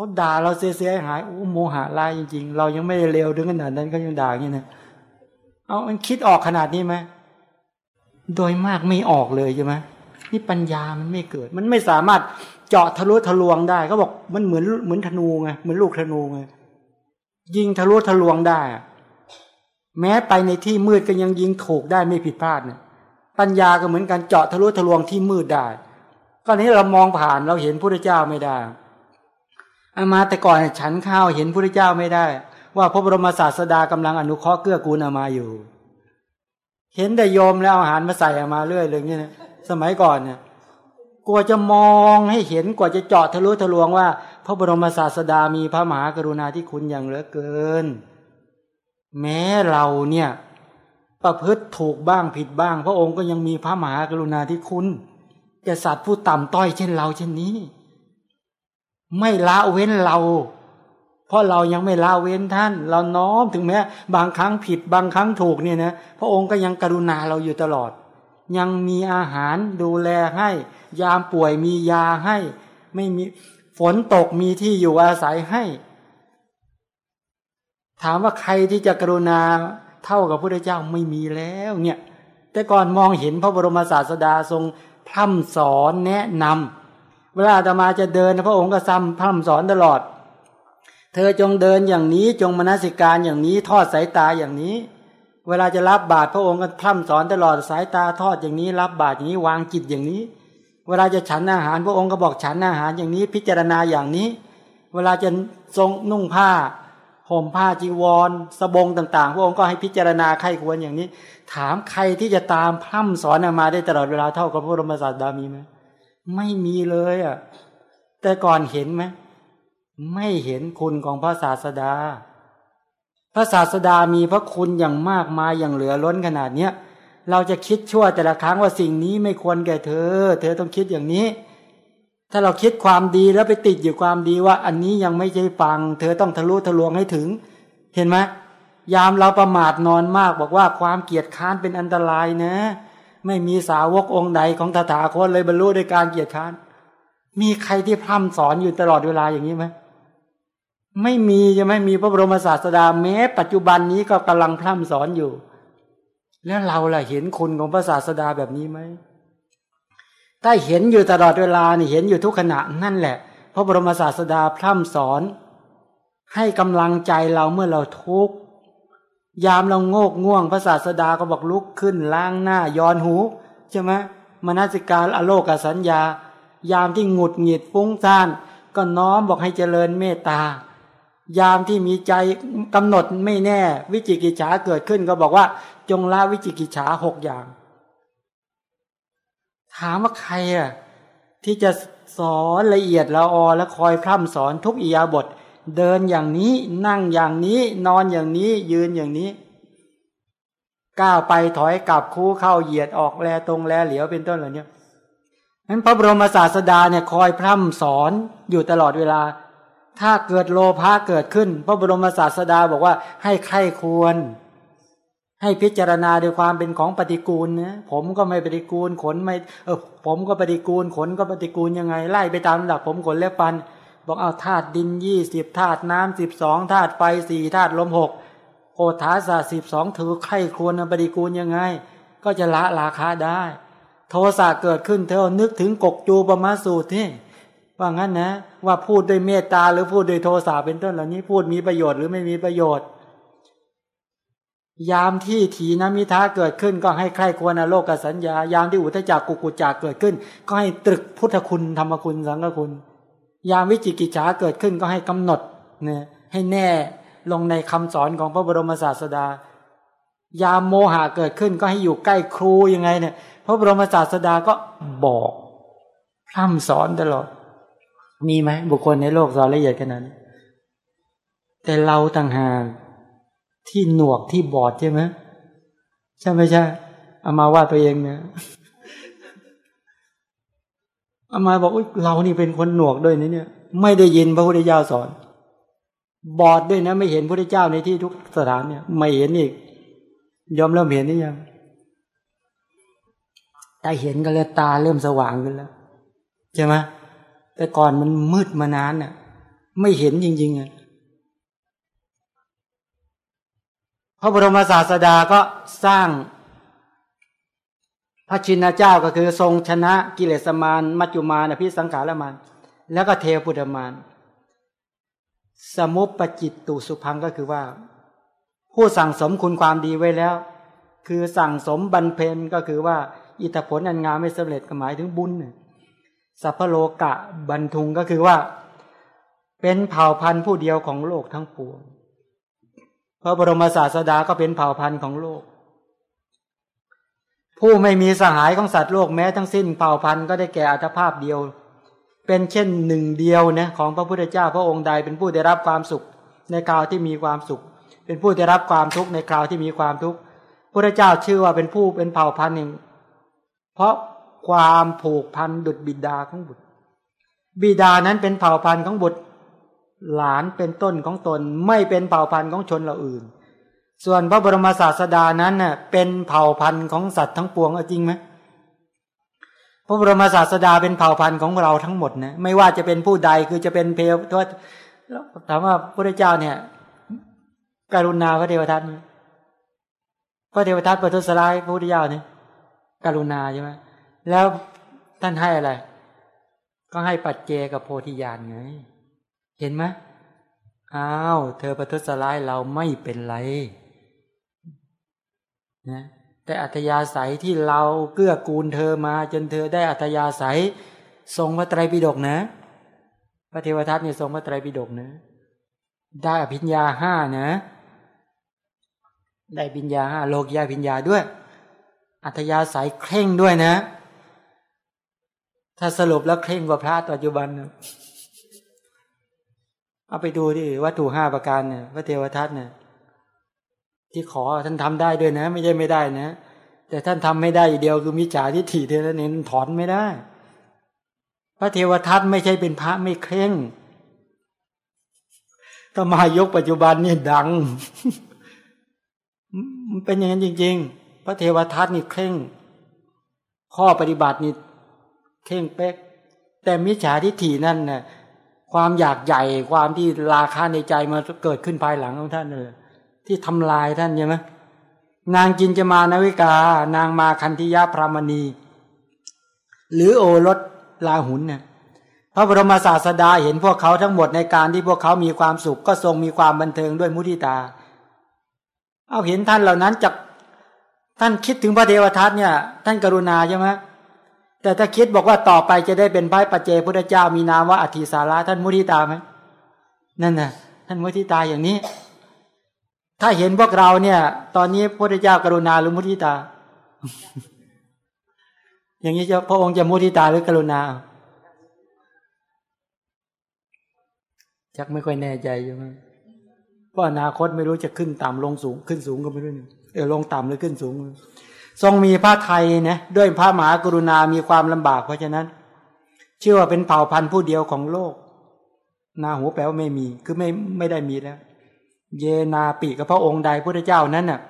เขาด่าเราเสียหายโอ้โมหะลายจริง ๆ เรายังไม่เร็วถึงขนาดนั้นก็ยังด่าอย่างนี้นะเอามันคิดออกขนาดนี้ไหมโดยมากไม่ออกเลยใช่ไหมนี่ปัญญามันไม่เกิด มันไม่สามารถเจาะทะลุทะลวงได้เขาบอกมันเหมือนเหมือนธนูไงเหมือนลูกธนูไงยิงทะลุทะลวงได้ แม้ไปในที่มืดก็ยังยิงถูกได้ไม่ผิดพลาดเนี่ยปัญญาก็เหมือนกันเจาะทะลุทะลวงที่มืดได้ก็นี้เรามองผ่านเราเห็นพระเจ้าไม่ได้ มาแต่ก่อนฉันข้าวเห็นพระเจ้าไม่ได้ ว่าพระบรมศาสดากำลังอนุเคราะห์เกื้อกูลอามาอยู่ เห็นแต่โยมแล้วอาหารมาใส่อามาเรื่อยเลยเนี่ยสมัยก่อนเนี่ยกลัวจะมองให้เห็นกว่าจะเจาะทะลุทะลวงว่า พระบรมศาสดามีพระมหากรุณาธิคุณอย่างเหลือเกิน แม้เราเนี่ยประพฤติถูกบ้างผิดบ้าง พระองค์ก็ยังมีพระมหากรุณาธิคุณแก่สัตว์ผู้ต่ำต้อยเช่นเราเช่นนี้ ไม่ละเว้นเรา เพราะเรายังไม่ละเว้นท่าน เราน้อมถึงแม้ บางครั้งผิดบางครั้งถูกเนี่ยนะพระองค์ก็ยังกรุณาเราอยู่ตลอด ยังมีอาหารดูแลให้ ยามป่วยมียาให้ ไม่มีฝนตกมีที่อยู่อาศัยให้ ถามว่าใครที่จะกรุณาเท่ากับพระเจ้าไม่มีแล้วเนี่ยแต่ก่อนมองเห็นพระบรมศาสดาทรงพร่ำสอนแนะนำ เวลาอาตมาจะเดินพระองค์ก็ซ้ำพร่ำสอนตลอด เธอจงเดินอย่างนี้จงมนสิการอย่างนี้ทอดสายตาอย่างนี้ เวลาจะรับบาตรพระองค์ก็พร่ำสอนตลอดสายตาทอดอย่างนี้ รับบาตรอย่างนี้วางจิตอย่างนี้ เวลาจะฉันอาหารพระองค์ก็บอกฉันอาหารอย่างนี้ พิจารณาอย่างนี้ เวลาจะทรงนุ่งผ้าห่มผ้าจีวรสบงต่างๆ พระองค์ก็ให้พิจารณาไข้ควรอย่างนี้ ถามใครที่จะตามพร่ำสอนมาได้ตลอดเวลาเท่ากับพระบรมศาสดามีไหม ไม่มีเลยอะ แต่ก่อนเห็นไหมไม่เห็นคุณของพระศาสดา พระศาสดามีพระคุณอย่างมากมายอย่างเหลือล้นขนาดเนี้ยเราจะคิดชั่วแต่ละครั้งว่าสิ่งนี้ไม่ควรแก่เธอ เธอต้องคิดอย่างนี้ ถ้าเราคิดความดีแล้วไปติดอยู่ความดีว่า อันนี้ยังไม่ใช่ฟัง เธอต้องทะลุทะลวงให้ถึง เห็นไหมยามเราประมาทนอนมากบอกว่าความเกียจค้านเป็นอันตรายนะ ไม่มีสาวกองค์ใดของตถาคตเลยบรรลุด้วยการเกียจค้าน มีใครที่พร่ำสอนอยู่ตลอดเวลาอย่างนี้ไหมไม่มีจะไม่มีพระบรมศาสดาแม้ ปัจจุบันนี้ก็กำลังพร่ำสอนอยู่ แล้วเราล่ะเห็นคุณของพระศาสดาแบบนี้ไหมถ้าเห็นอยู่ตลอดเวลานี่เห็นอยู่ทุกขณะนั่นแหละ พระบรมศาสดาพร่ำสอน ให้กำลังใจเราเมื่อเราทุกข์ ยามเราโงกง่วงพระศาสดาก็บอกลุกขึ้นล้างหน้าย้อนหูใช่ไหมมนสิการอโลกสัญญา ยามที่หงุดหงิดฟุ้งซ่านก็น้อมบอกให้เจริญเมตตายามที่มีใจกำหนดไม่แน่ วิจิกิจฉาเกิดขึ้นก็บอกว่า จงละวิจิกิจฉาหกอย่าง ถามว่าใครอะที่จะสอนละเอียดละออและคอยพร่ำสอนทุกอียาบท เดินอย่างนี้นั่งอย่างนี้นอนอย่างนี้ยืนอย่างนี้ก้าวไปถอยกลับคู่เข้าเหยียดออกแลตรงแลเหลียวเป็นต้นเหล่านี้นั้นพระบรมศาสดาเนี่ยคอยพร่ำสอนอยู่ตลอดเวลา ถ้าเกิดโลภะเกิดขึ้น พระบรมศาสดาบอกว่าให้ใครควร ให้พิจารณาด้วยความเป็นของปฏิกูลนะผมก็ไม่ปฏิกูลขนไม่เออผมก็ปฏิกูลขนก็ปฏิกูลยังไงไล่ไปตามหลักผมขนเล็บปัน บอกเอาธาตุดินยี่สิบธาตุน้ำสิบสองธาตุไฟสี่ธาตุลมหกโอทาสาสิบสองถือไข่ควรปฏิกูลยังไง ก็จะละราคาได้ โทสะเกิดขึ้นเธอนึกถึงกกจูปมาสูตรที่ว่างั้นนะ ว่าพูดด้วยเมตตาหรือพูดด้วยโทสะเป็นต้นเหล่านี้พูดมีประโยชน์หรือไม่มีประโยชน์ ยามที่ถีนมิท้าเกิดขึ้นก็ให้ใครควรโลกสัญญายามที่อุทจักกุกุจักเกิดขึ้น ก็ให้ตรึกพุทธคุณธรรมคุณสังฆคุณ ยามวิจิกิจฉาเกิดขึ้นก็ให้กำหนดเนี่ยให้แน่ลงในคำสอนของพระบรมศาสดา ยามโมหะเกิดขึ้นก็ให้อยู่ใกล้ครูยังไงเนี่ย พระบรมศาสดาก็บอกพร่ำสอนตลอด มีไหมบุคคลในโลกสอนละเอียดขนาดนี้แต่เราต่างหากที่หนวกที่บอดใช่ไหมใช่ไหมใช่เอามาว่าตัวเองเนี่ย อามาบอกเรานี่เป็นคนหนวกด้วยนะเนี่ย ไม่ได้ยินพระพุทธเจ้าสอน บอดด้วยนะไม่เห็นพระพุทธเจ้าในที่ทุกสถานเนี่ย ไม่เห็นอีก ยอมเริ่มเห็นนี่ยังแต่เห็นก็เลยตาเริ่มสว่างขึ้นแล้วใช่ไหมแต่ก่อนมันมืดมานานน่ะ ไม่เห็นจริง ๆอะพระบรมศาสดาก็สร้าง พระชินเจ้าก็คือทรงชนะกิเลสมารมัจจุมารพิสังขารมารแล้วก็เทพุทธมารสมุปปจิตตุสุพังก็คือว่า ผู้สั่งสมคุณความดีไว้แล้ว คือสั่งสมบันเพนก็คือว่า อิทธิผลอันงามไม่สำเร็จก็หมายถึงบุญสัพพโลกะบันทุงก็คือว่า เป็นเผ่าพันธุ์ผู้เดียวของโลกทั้งปวงพระบรมศาสดาก็เป็นเผ่าพันธุ์ของโลก ผู้ไม่มีสหายของสัตว์โลกแม้ทั้งสิ้นเผ่าพันธุ์ก็ได้แก่อัตภาพเดียว เป็นเช่นหนึ่งเดียวนะของพระพุทธเจ้าพระองค์ใดเป็นผู้ได้รับความสุขในคราวที่มีความสุข เป็นผู้ได้รับความทุกข์ในคราวที่มีความทุกข์พระเจ้าชื่อว่าเป็นผู้เป็นเผ่าพันธุ์หนึ่ง เพราะความผูกพันดุดบิดาของบุตร บิดานั้นเป็นเผ่าพันธุ์ของบุตร หลานเป็นต้นของตนไม่เป็นเผ่าพันธุ์ของชนเราอื่น ส่วนพระบรมศาสดานั้นเน่ะเป็นเผ่าพันธุ์ของสัตว์ทั้งปวงจริงไหมพระบรมศาสดาเป็นเผ่าพันธุ์ของเราทั้งหมดนะไม่ว่าจะเป็นผู้ใดคือจะเป็นเพลทวถามว่าพระเจ้าเนี่ย กรุณาพระเทวทัตพระเทวทัตประทุษร้ายพระพุทธเจ้าเนี่ยกรุณาใช่ไหมแล้วท่านให้อะไร ก็ให้ปัจเจกับโพธิญาณไง เห็นไหมอ้าว เธอประทุษร้ายเราไม่เป็นไร นะแต่อัธยาศัยที่เราเกื้อกูลเธอมา จนเธอได้อัธยาศัย ทรงพระไตรปิฎกนะ พระเทวทัตเนี่ยทรงพระไตรปิฎกนะ ได้อภิญญาห้านะ ได้ปิญญาห้าโลกยาปิญญาด้วย อัธยาศัยเคร่งด้วยนะ ถ้าสรุปแล้วเคร่งกว่าพระปัจจุบันนะเอาไปดูดิวัตถุห้าประการเนี่ยพระเทวทัตเนี่ย ที่ขอท่านทำได้ด้วยนะ ไม่ใช่ไม่ได้นะ แต่ท่านทำไม่ได้เดียวคือมิจฉาทิฏฐิเท่านั้นเองถอนไม่ได้ พระเทวทัตไม่ใช่เป็นพระไม่เคร่งถ้ามายกปัจจุบันเนี่ยดัง มันเป็นอย่างนั้นจริง ๆ พระเทวทัตนี่เคร่ง ข้อปฏิบัตินี่เคร่งเป๊ก แต่มิจฉาทิฏฐินั่นน่ะความอยากใหญ่ความที่ราคาในใจมาเกิดขึ้นภายหลังของท่านเลย ที่ทำลายท่านใช่ไหมนางจินจะมานาวิกา นางมาคันธิยาพรามณี หรือโอรสลาหุนเนี่ยพระบรมศาสดาเห็นพวกเขาทั้งหมดในการที่พวกเขามีความสุขก็ทรงมีความบันเทิงด้วยมุทิตา เอาเห็นท่านเหล่านั้นจากท่านคิดถึงพระเทวทัตเนี่ย ท่านกรุณาใช่ไหมแต่ถ้าคิดบอกว่าต่อไปจะได้เป็นพระปัจเจพุทธเจ้ามีนามว่าอธิสาระท่านมุทิตาไหมนั่นน่ะท่านมุทิตาอย่างนี้ ถ้าเห็นพวกเราเนี่ย ตอนนี้พระพุทธเจ้ากรุณาหรือมุทิตา อย่างนี้จะพระองค์จะมุทิตาหรือกรุณาชักไม่ค่อยแน่ใจใช่ไหมเพราะอนาคตไม่รู้จะขึ้นต่ำลงสูง ขึ้นสูงก็ไม่รู้เออลงต่ำหรือขึ้นสูง ทรงมีพระไทยนะด้วยพระมหากรุณามีความลำบาก เพราะฉะนั้นเชื่อว่าเป็นเผ่าพันธุ์ผู้เดียวของโลก นาหูแปลว่าไม่มี คือไม่ไม่ได้มีแล้ว เยนาปีกับพระองค์ใดพระเจ้านั้นน่ะ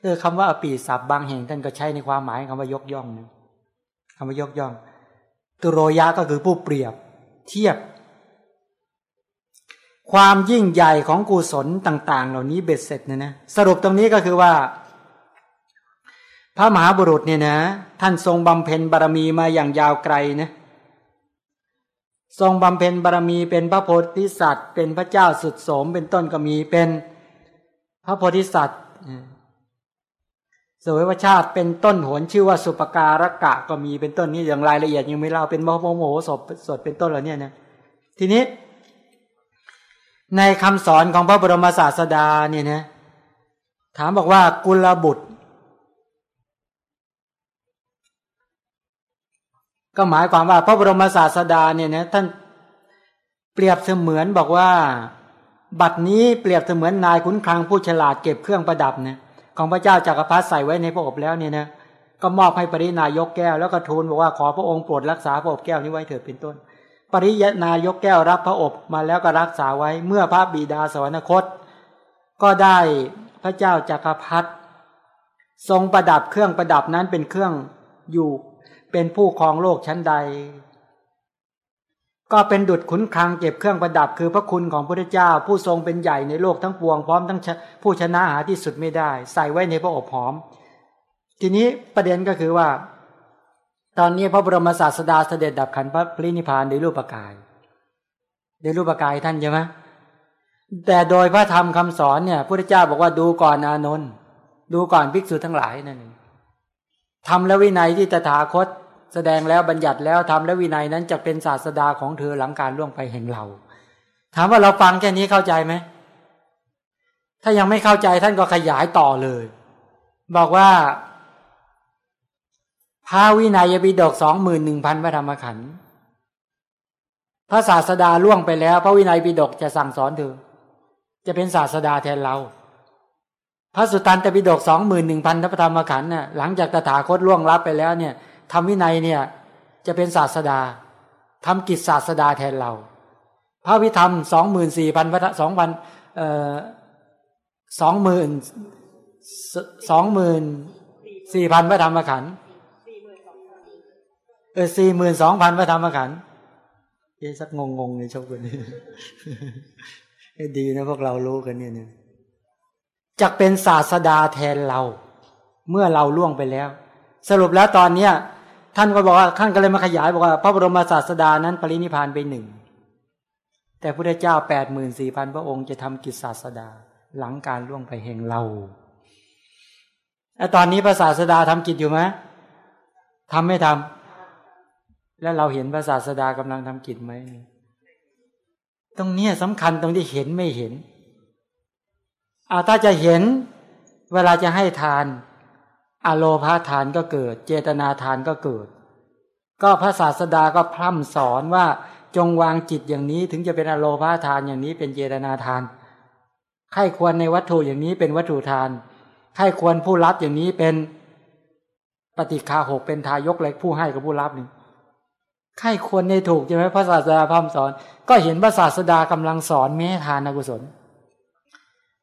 เออคำว่าอปีศัพท์บางแห่งท่านก็ใช้ในความหมายคำว่ายกย่องนะคำว่ายกย่องตุโรยะก็คือผู้เปรียบเทียบ ความยิ่งใหญ่ของกุศลต่าง ๆ เหล่านี้เบ็ดเสร็จนะนะสรุปตรงนี้ก็คือว่า พระมหาบุรุษเนี่ยนะ ท่านทรงบำเพ็ญบารมีมาอย่างยาวไกลนะ ทรงบำเพ็ญบารมีเป็นพระโพธิสัตว์ เป็นพระเจ้าสุดโสมเป็นต้นก็มีเป็นพระโพธิสัตว์สวยวชาติเป็นต้นหนชื่อว่าสุปการะกะก็มีเป็นต้นนี้อย่างรายละเอียดยังไม่เล่าเป็นมโหโมโหศพสดเป็นต้นเหล่านี้นะทีนี้ ในคำสอนของพระบรมศาสดาเนี่ยนะถามบอกว่ากุลบุตร ก็หมายความว่าพระบรมศาสดาเนี่ยนะท่านเปรียบเสมือนบอกว่า บัดนี้เปรียบเสมือนนายขุนคลังผู้ฉลาดเก็บเครื่องประดับเนี่ยของพระเจ้าจากักรพรรดิใส่ไว้ในพระอบแล้วเนี่ยนะก็มอบให้ปรินายกแก้วแล้วก็ทูลบอกว่าขอพระองค์โปรดรักษาพระอบแก้วนี้ไว้เถิดเป็นต้น ปริยนายกแก้วรับพระอบมาแล้วก็รักษาไว้เมื่อพระบิดาสวรรคต ก็ได้พระเจ้าจากักรพรรดิทรงประดับเครื่องประดับนั้นเป็นเครื่องอยู่ เป็นผู้ครองโลกชั้นใด ก็เป็นดุจขุนคลังเก็บเครื่องประดับ คือพระคุณของพระเจ้า ผู้ทรงเป็นใหญ่ในโลกทั้งปวงพร้อมทั้งผู้ชนะหาที่สุดไม่ได้ ใส่ไว้ในพระอบหอม ทีนี้ประเด็นก็คือว่า ตอนนี้พระบรมศาสดาเสด็จดับขันพระปรินิพานในรูปกายในรูปกายท่านใช่ไหมแต่โดยพระธรรมคำสอนเนี่ยพระเจ้าบอกว่าดูก่อนอานนท์ดูก่อนภิกษุทั้งหลายนั่นเอง ทำและวินัยที่ตถาคต แสดงแล้วบัญญัติแล้วทำและวินัยนั้นจะเป็นศาสดาของเธอหลังการล่วงไปแห่งเรา ถามว่าเราฟังแค่นี้เข้าใจไหม ถ้ายังไม่เข้าใจท่านก็ขยายต่อเลย บอกว่าพระวินัยบิดกสองหมื่นหนึ่งพันพระธรรมขันธ์พระศาสดาล่วงไปแล้ว พระวินัยบิดกจะสั่งสอนเธอ จะเป็นศาสดาแทนเรา พระสุตตันตปิฎกสองหมื่นหนึ่งพันพระธรรมขันธ์น่ะหลังจากตถาคตล่วงลับไปแล้วเนี่ยทำวินัยเนี่ยจะเป็นศาสดาทำกิจศาสดาแทนเรา พระวิธรรมสองหมื่นสี่พันพระสองพันเอ่อสองหมื่นสองหมื่นสี่พันพระธรรมขันธ์เออสี่หมื่นสองพันพระธรรมขันธ์เอ๊สักงงงเลยชอบกันนี้ดีนะพวกเรารู้กันเนี่ยเนี่ย จะเป็นศาสดาแทนเรา เมื่อเราล่วงไปแล้ว สรุปแล้วตอนเนี้ยท่านก็บอกว่าท่านก็เลยมาขยายบอกว่า พระบรมศาสดานั้นปรินิพานไปหนึ่งแต่พระเจ้าแปดหมื่นสี่พันพระองค์จะทำกิจศาสดาหลังการล่วงไปแห่งเราไอ้ตอนนี้พระศาสดาทำกิจอยู่ไหมทำไม่ทำแล้วเราเห็นพระศาสดากำลังทำกิจไหมตรงนี้สำคัญตรงที่เห็นไม่เห็น อาถ้าจะเห็นเวลาจะให้ทาน อโลภาทานก็เกิด เจตนาทานก็เกิด ก็พระศาสดาก็พร่ำสอนว่าจงวางจิตอย่างนี้ถึงจะเป็นอโลภาทานอย่างนี้เป็นเจตนาทานใครควรในวัตถุอย่างนี้เป็นวัตถุทานใครควรผู้รับอย่างนี้เป็นปฏิคาหกเป็นทายกเล็กผู้ให้กับผู้รับนี่ใครควรในถูกใช่ไหมพระศาสดาพร่ำสอน ก็เห็นพระศาสดากำลังสอนแม่ทานกุศล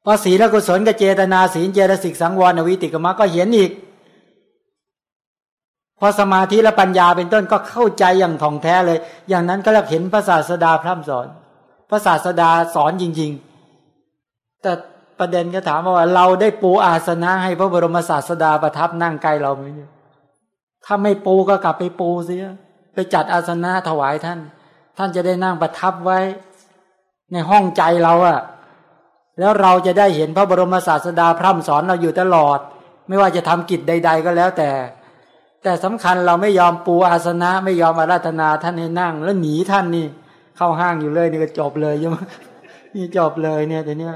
พอศีลกุศลกับเจตนาศีลเจตสิกสังวรวิติกมรรก็เห็นอีก พอสมาธิและปัญญาเป็นต้นก็เข้าใจอย่างท่องแท้เลย อย่างนั้นก็เรียกเห็นพระศาสดาพร่ำสอนพระศาสดาสอนจริง ๆ แต่ประเด็นก็ถามว่าเราได้ปูอาสนะให้พระบรมศาสดาประทับนั่งใกล้เราไหมถ้าไม่ปูก็กลับไปปูเสียไปจัดอาสนะถวายท่าน ท่านจะได้นั่งประทับไว้ ในห้องใจเราอะ แล้วเราจะได้เห็นพระบรมศาสดาพร่ำสอนเราอยู่ตลอด ไม่ว่าจะทำกิจใด ๆ ก็แล้วแต่ แต่สำคัญเราไม่ยอมปูอาสนะ ไม่ยอมอาราธนาท่านให้นั่ง แล้วหนีท่านนี่ เข้าห้างอยู่เลยนี่ก็จบเลยใช่ไหมนี่จบเลยเนี่ยแต่เนี้ย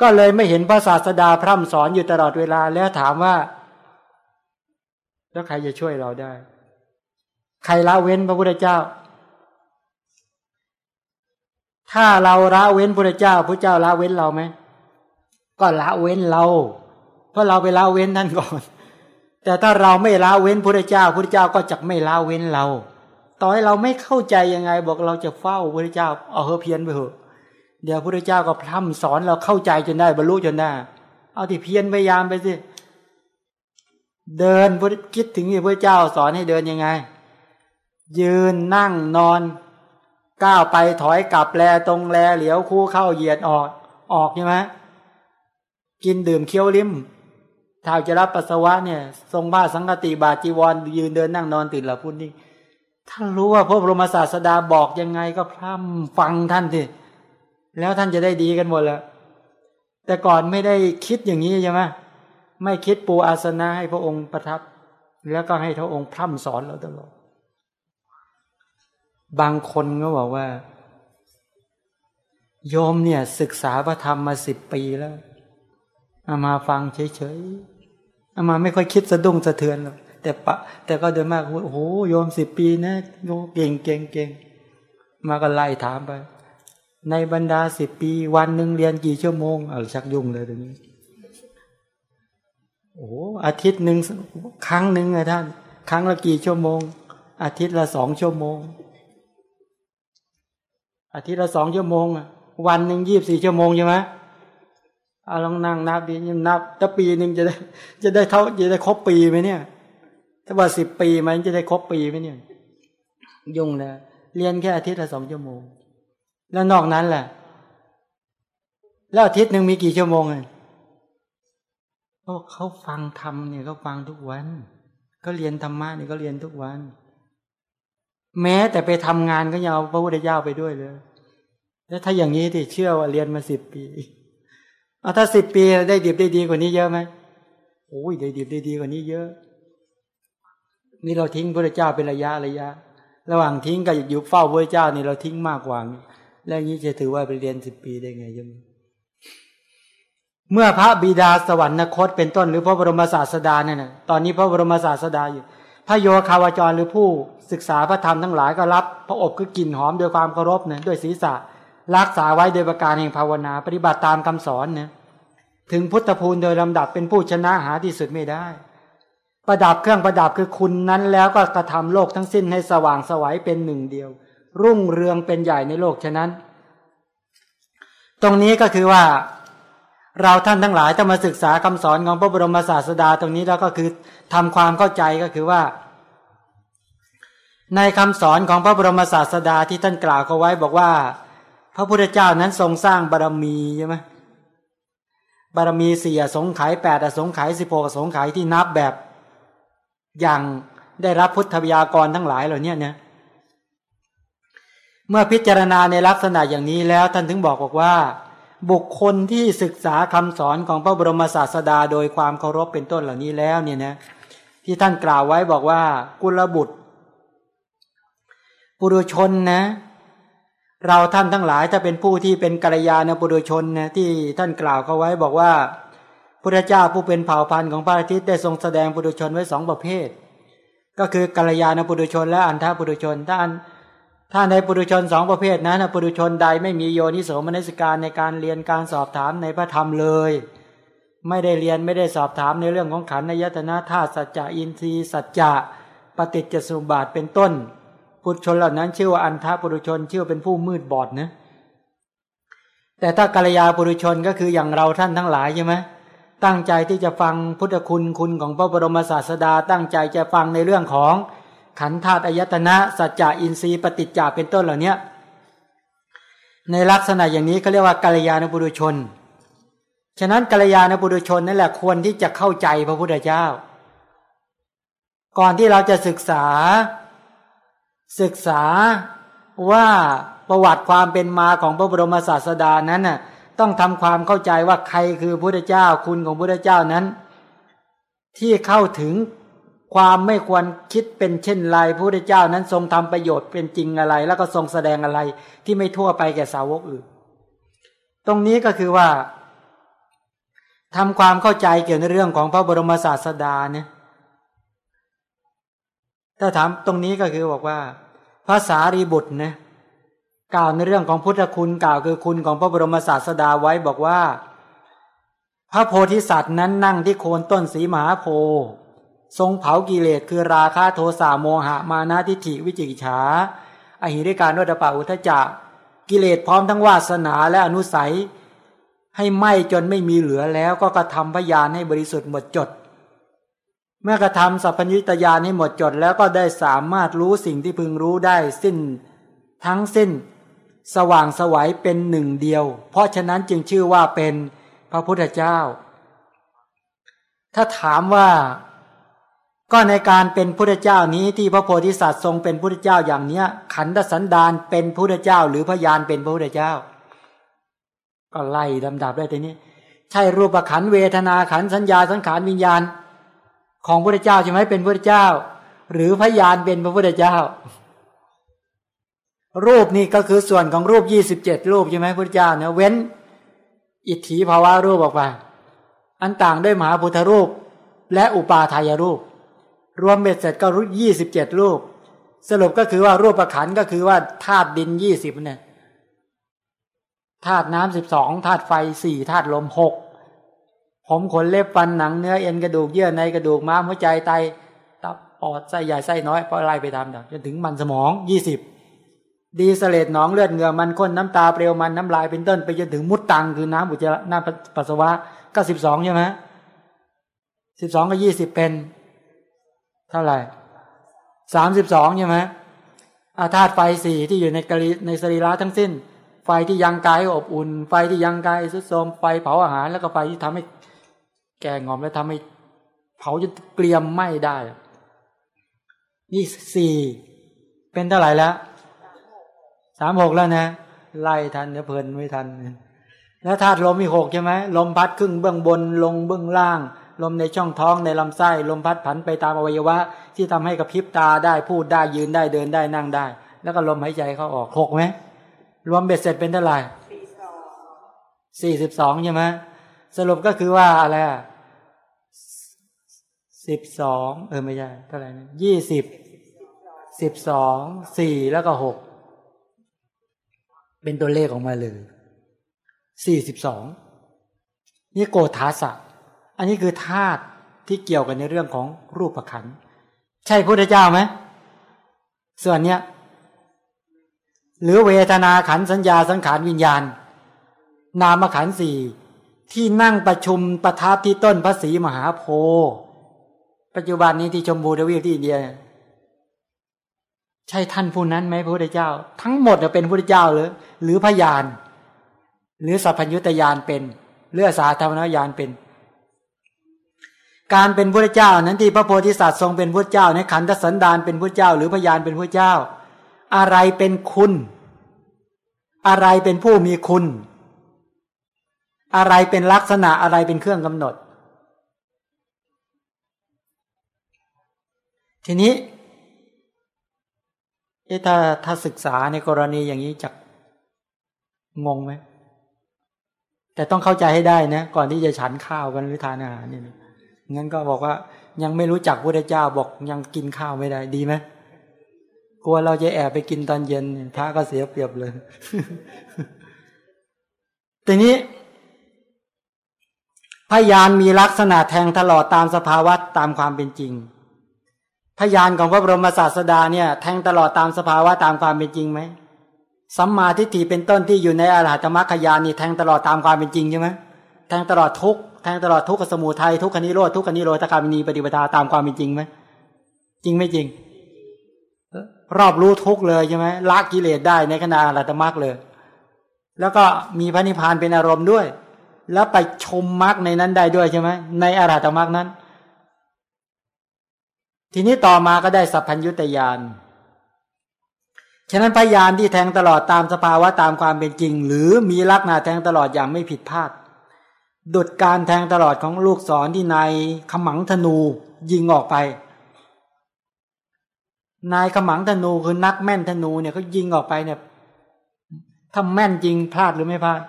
ก็เลยไม่เห็นพระศาสดาพร่ำสอนอยู่ตลอดเวลาแล้วถามว่า แล้วใครจะช่วยเราได้ ใครละเว้นพระพุทธเจ้า ถ้าเราละเว้นพระเจ้าพระเจ้าละเว้นเราไหมก็ละเว้นเรา เพราะเราไปละเว้นท่านก่อน แต่ถ้าเราไม่ละเว้นพระเจ้าพระเจ้าก็จะไม่ละเว้นเรา ต่อให้เราไม่เข้าใจยังไง บอกเราจะเฝ้าพระเจ้าเอาเฮอเพียนไปเถอะเดี๋ยวพระเจ้าก็พร่ำสอนเราเข้าใจจนได้บรรลุจนได้เอาที่เพียนพยายามไปสิเดินคิดถึงที่พระเจ้าสอนให้เดินยังไง ยืนนั่งนอน ก้าวไปถอยกลับแลตรงแลเหลียวคู่เข้าเหยียดออกออกใช่ไหมกินดื่มเคี้ยวลิ้มท้าจะรับปัสสาวะเนี่ย ทรงบ้าสังกติบาจีวร ยืนเดินนั่งนอนตื่นหลับพูดนี่ท่านรู้ว่าพระบรมศาสดาบอกยังไงก็พร่ำฟังท่านสิแล้วท่านจะได้ดีกันหมดแล้วแต่ก่อนไม่ได้คิดอย่างนี้ใช่ไหมไม่คิดปูอาสนะให้พระองค์ประทับ แล้วก็ให้พระองค์พร่ำสอนเราตลอด บางคนก็บอกว่า โยมเนี่ย ศึกษาพระธรรมมาสิบปีแล้วอามาฟังเฉยๆอามาไม่ค่อยคิดสะดุ้งสะเทือนหรอกแต่ปะ แต่ก็โดยมากโอ้โหโยมสิบปีนะโยเก่งเก่งเก่งมาก็ไล่ถามไป ในบรรดาสิบปี วันหนึ่งเรียนกี่ชั่วโมง เอาชักยุ่งเลยตรงนี้ โอ้อาทิตย์หนึ่งครั้งหนึ่งไงท่าน ครั้งละกี่ชั่วโมง อาทิตย์ละสองชั่วโมง อาทิตย์ละสองชั่วโมงวันหนึ่งยี่บสี่ชั่วโมงใช่ไหมเอาลองนั่งนับดีนับถ้าปีหนึ่งจะได้ จะได้เท่าจะได้ครบปีไหมเนี่ย ถ้าว่าสิบปีมันจะได้ครบปีไหมเนี่ย ยุ่งนะเรียนแค่อาทิตย์ละสองชั่วโมง แล้วนอกนั้นแหละแล้วอาทิตย์หนึ่งมีกี่ชั่วโมงเลยเขาฟังธรรมเนี่ยเขาฟังทุกวัน ก็เรียนธรรมะเนี่ยก็เรียนทุกวัน แม้แต่ไปทำงานก็ยังเอาพระพุทธเจ้าไปด้วยเลย แล้วถ้าอย่างนี้ที่เชื่อว่าเรียนมาสิบปีเอาถ้าสิบปีได้ดีได้ดีกว่านี้เยอะไหมโอ้ยได้ดีได้ดีกว่านี้เยอะ นี่เราทิ้งพระเจ้าเป็นระยะระยะ ระหว่างทิ้งกับอยู่เฝ้าพระเจ้านี่เราทิ้งมากกว่าแล้วนี้จะถือว่าไปเรียนสิบปีได้ไงยังเมื่อพระบิดาสวรรคตเป็นต้นหรือพระบรมศาสดาเนี่ยนะตอนนี้พระบรมศาสดาอยู่ พระโยคาวจรหรือผู้ ศึกษาพระธรรมทั้งหลายก็รับ พระอบคือกลิ่นหอมโดยความเคารพเนี่ยด้วยศีรษะ รักษาไว้โดยประการแห่งภาวนา ปฏิบัติตามคำสอนเนี่ยถึงพุทธภูมิโดยลำดับเป็นผู้ชนะหาที่สุดไม่ได้ ประดับเครื่องประดับคือคุณนั้นแล้วก็กระทำโลกทั้งสิ้นให้สว่างสวัยเป็นหนึ่งเดียว รุ่งเรืองเป็นใหญ่ในโลกฉะนั้น ตรงนี้ก็คือว่าเราท่านทั้งหลายถ้ามาศึกษาคำสอนของพระบรมศาสดาตรงนี้แล้วก็คือทำความเข้าใจก็คือว่า ในคำสอนของพระบรมศาสดาที่ท่านกล่าวเขาไว้บอกว่า พระพุทธเจ้านั้นทรงสร้างบารมีใช่ไหมบารมีเสี่สงไขยแปดสงไขยสิบหกสงไขยที่นับแบบอย่างได้รับพุทธวิยากรทั้งหลายเหล่านี้เนี่ยเมื่อพิจารณาในลักษณะอย่างนี้แล้วท่านถึงบอกบอกว่า บุคคลที่ศึกษาคำสอนของพระบรมศาสดาโดยความเคารพเป็นต้นเหล่านี้แล้วเนี่ยนะที่ท่านกล่าวไว้บอกว่ากุลบุตร ปุรุชนนะ เราท่านทั้งหลายถ้าเป็นผู้ที่เป็นกัลยาณปุรุชนนะที่ท่านกล่าวเขาไว้บอกว่าพระเจ้าผู้เป็นเผ่าพันธุ์ของพระอาทิตย์ได้ทรงแสดงปุรุชนไว้สองประเภท ก็คือกัลยาณปุรุชน และอันทปุรุชนถ้าอันถ้าในปุถุชนสองประเภทนั้นปุถุชนใดไม่มีโยนิโสมนสิการในการเรียนการสอบถามในพระธรรมเลย ไม่ได้เรียนไม่ได้สอบถามในเรื่องของขันธ์นยตนาธาตุสัจจะอินทรีย์สัจจะปฏิจจสมุปบาทเป็นต้น ปุถุชนเหล่านั้น ชื่อว่าอันทปุถุชนชื่อเป็นผู้มืดบอดนะแต่ถ้ากัลยาปุถุชนก็คืออย่างเราท่านทั้งหลายใช่ไหมตั้งใจที่จะฟังพุทธคุณคุณของพระบรมศาสดา ตั้งใจจะฟังในเรื่องของขันธาตุอายตนะ สัจจะอินทรีย์ปฏิจจาเป็นต้นเหล่านี้ในลักษณะอย่างนี้เขาเรียกว่ากัลยาณบุรุชน ฉะนั้นกัลยาณบุรุชนนั่นแหละควรที่จะเข้าใจพระพุทธเจ้า ก่อนที่เราจะศึกษา ศึกษาว่าประวัติความเป็นมาของพระบรมศาสดานั้นน่ะต้องทำความเข้าใจว่าใครคือพระพุทธเจ้าคุณของพระพุทธเจ้านั้น ที่เข้าถึงความไม่ควรคิดเป็นเช่นไรพระพุทธเจ้านั้นทรงทำประโยชน์เป็นจริงอะไร แล้วก็ทรงแสดงอะไรที่ไม่ทั่วไปแก่สาวกอื่น ตรงนี้ก็คือว่าทำความเข้าใจเกี่ยวในเรื่องของพระบรมศาสดาเนี่ย ถ้าถามตรงนี้ก็คือบอกว่าภาษารีบุตรนะกล่าวในเรื่องของพุทธคุณกล่าวคือคุณของพระบรมศาสดาไว้บอกว่า พระโพธิสัตว์นั้นนั่งที่โคนต้นสีมหาโพทรงเผากิเลสคือราคะโทสะโมหะมานะทิฏฐิวิจิกิจฉาอหิริการนวดปะอุทจักกิเลสพร้อมทั้งวาสนาและอนุสัย ให้ไหมจนไม่มีเหลือแล้วก็กระทำพยานให้บริสุทธิ์หมดจด เมื่อกระทำสัพพัญญตยานให้หมดจดแล้วก็ได้สามารถรู้สิ่งที่พึงรู้ได้สิ้น ทั้งสิ้น สว่างสวัยเป็นหนึ่งเดียว เพราะฉะนั้นจึงชื่อว่าเป็นพระพุทธเจ้า ถ้าถามว่า ก็ในการเป็นพุทธเจ้านี้ที่พระโพธิสัตว์ทรงเป็นพุทธเจ้าอย่างเนี้ย ขันธสันดานเป็นพุทธเจ้า หรือพยานเป็นพระพุทธเจ้า ก็ไล่ลำดับได้ทีนี้ ใช่รูปขันเวทนาขันสัญญาสังขารวิญญาณ ของพระเจ้าใช่ไหมเป็นพระเจ้า หรือพยานเป็นพระพุทธเจ้า รูปนี่ก็คือส่วนของรูปยี่สิบเจ็ดรูปใช่ไหมพระเจ้าเนี่ยเว้น อิทธิภาวะรูปออกไปอันต่างด้วยมหาพุทธรูป และอุปาทายรูป รวมเบ็ดเสร็จก็รู้ยี่สิบเจ็ดรูป สรุปก็คือว่ารูปประขันก็คือว่าธาตุดินยี่สิบเนี่ยธาตุน้ำสิบสองธาตุไฟสี่ธาตุลมหก ผมขนเล็บฟันหนังเนื้อเอ็นกระดูกเยื่อในกระดูกม้ามหัวใจไตตับปอดไส้ใหญ่ไส้น้อยเพอไล่ไปตามดังจนถึงมันสมองยี่สิบดีเสลดหนองเลือดเหงื่อมันข้นน้ำตาเปลวมันน้ำลายเป็นต้นไปจนถึงมุดตังคือน้ำอุจจาระน้ำปัสสาวะก็สิบสองใช่ไหมสิบสองก็ยี่สิบเป็น เท่าไหร่สามสิบสองใช่ไหมอาธาตุไฟสี่ที่อยู่ในกรีในสรีระทั้งสิ้น ไฟที่ยังกายอบอุ่น ไฟที่ยังกายสุดโทมไฟเผาอาหารแล้วก็ไฟที่ทำให้ แก่งอมและทำให้เผาจนเกลียมไหม้ได้ นี่สี่เป็นเท่าไหร่แล้วสามหกแล้วนะ ไล่ทันเดี๋ยวเพลินไม่ทัน แล้วธาตุลมมีหกใช่ไหมลมพัดครึ่งเบื้องบนลงเบื้องล่าง ลมในช่องท้องในลำไส้ลมพัดผันไปตามอวัยวะ ที่ทำให้กระพริบตาได้พูดได้ยืนได้เดินได้นั่งได้ แล้วก็ลมหายใจเข้าออกหกไหมรวมเบ็ดเสร็จเป็นเท่าไหร่สี่สิบสองใช่ไหม สรุปก็คือว่าอะไรสิบสองเออไม่ใช่เท่าไหร่นะยี่สิบสิบสองสี่แล้วก็หกเป็นตัวเลขออกมาเลยสี่สิบสองนี่โกธาสะ อันนี้คือธาตุที่เกี่ยวกันในเรื่องของรูปขันใช่พระเจ้าไหมส่วนเนี้ยหรือเวทนาขันสัญญาสังขารวิญญาณ นามขันสี่ ที่นั่งประชุมประทับที่ต้นพระศรีมหาโพธิ์ปัจจุบันนี้ที่ชมบูทวีที่อินเดีย ใช่ท่านผู้นั้นไหมพระพุทธเจ้า ทั้งหมดเป็นพระพุทธเจ้าหรือ หรือพยาน หรือสัพพัญญุตยานเป็นเรือสาธารณญาณเป็น การเป็นพระเจ้านั้นที่พระโพธิสัตว์ทรงเป็นพระเจ้าในขันธสันดานเป็นพระเจ้า หรือพยานเป็นพระเจ้า อะไรเป็นคุณ อะไรเป็นผู้มีคุณ อะไรเป็นลักษณะอะไรเป็นเครื่องกำหนด ทีนี้ถ้าถ้าศึกษาในกรณีอย่างนี้จะงงไหมแต่ต้องเข้าใจให้ได้นะก่อนที่จะฉันข้าวกันหรือทานอาหารเนี่ยงั้นก็บอกว่ายังไม่รู้จักพระเจ้าบอกยังกินข้าวไม่ได้ดีไหมกลัวเราจะแอบไปกินตอนเย็นพระก็เสียเปรียบเลยทีนี้ พยานมีลักษณะแทงตลอดตามสภาวะตามความเป็นจริง พยานของพระบรมศาสดาเนี่ยแทงตลอดตามสภาวะตามความเป็นจริงไหมสัมมาทิฏฐิเป็นต้นที่อยู่ในอรหัตมรรคยานนี่แทงตลอดตามความเป็นจริงใช่ไหมแทงตลอดทุกแทงตลอดทุกขสมุทัยทุกขนิโรธทุกขนิโรธกามินีปฏิปทาตามความเป็นจริงไหมจริงไม่จริง รอบรู้ทุกเลยใช่ไหมละกิเลสได้ในขณะอรหัตมรรคเลย แล้วก็มีพระนิพพานเป็นอารมณ์ด้วย แล้วไปชมมรรคในนั้นได้ด้วยใช่ไหมในอรหัตมรรคนั้น ทีนี้ต่อมาก็ได้สัพพัญยุตยานฉะนั้นพยานที่แทงตลอดตามสภาวะตามความเป็นจริง หรือมีลักษณะแทงตลอดอย่างไม่ผิดพลาด ดุดการแทงตลอดของลูกศรที่นายขมังธนูยิงออกไป นายขมังธนูคือนักแม่นธนูเนี่ยเขายิงออกไปเนี่ยถ้าแม่นจริงพลาดหรือไม่พลาด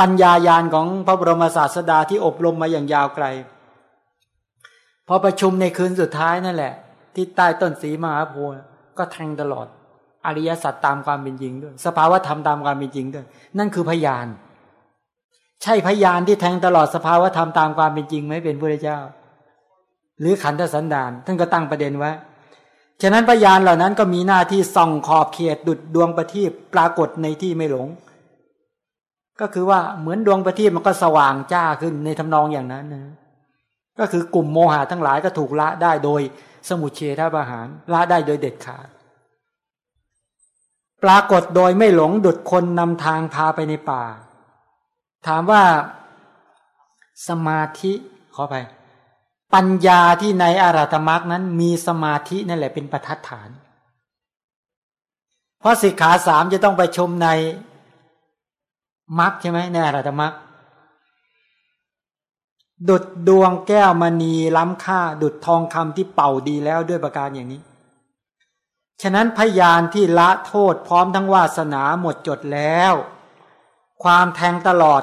ปัญญายาณของพระบรมศาสดาที่อบรมมาอย่างยาวไกล พอประชุมในคืนสุดท้ายนั่นแหละ ที่ใต้ต้นสีมหาโพธิ์ก็แทงตลอด อริยสัจตามความเป็นจริงด้วย สภาวะธรรมตามความเป็นจริงด้วย นั่นคือพยาน ใช่พยานที่แทงตลอดสภาวะธรรมตามความเป็นจริงไหมเป็นพระเจ้า หรือขันธสันดาน ท่านก็ตั้งประเด็นไว้ฉะนั้นพยานเหล่านั้นก็มีหน้าที่ส่องขอบเขตดุดดวงประทีปปรากฏในที่ไม่หลง ก็คือว่าเหมือนดวงประทีปมันก็สว่างจ้าขึ้นในทำนองอย่างนั้นนะก็คือกลุ่มโมหะทั้งหลายก็ถูกละได้โดยสมุเฉทประหารละได้โดยเด็ดขาด ปรากฏโดยไม่หลงดุดคนนำทางพาไปในป่า ถามว่าสมาธิขอไป ปัญญาที่ในอารัตมรักนั้นมีสมาธินั่นแหละเป็นประทัดฐาน เพราะสิกขาสามจะต้องไปชมใน มรรคใช่ไหมในอารัตมรักดุดดวงแก้วมณีล้ำค่า ดุดทองคำที่เป่าดีแล้วด้วยประการอย่างนี้ ฉะนั้นพยานที่ละโทษพร้อมทั้งวาสนาหมดจดแล้ว ความแทงตลอด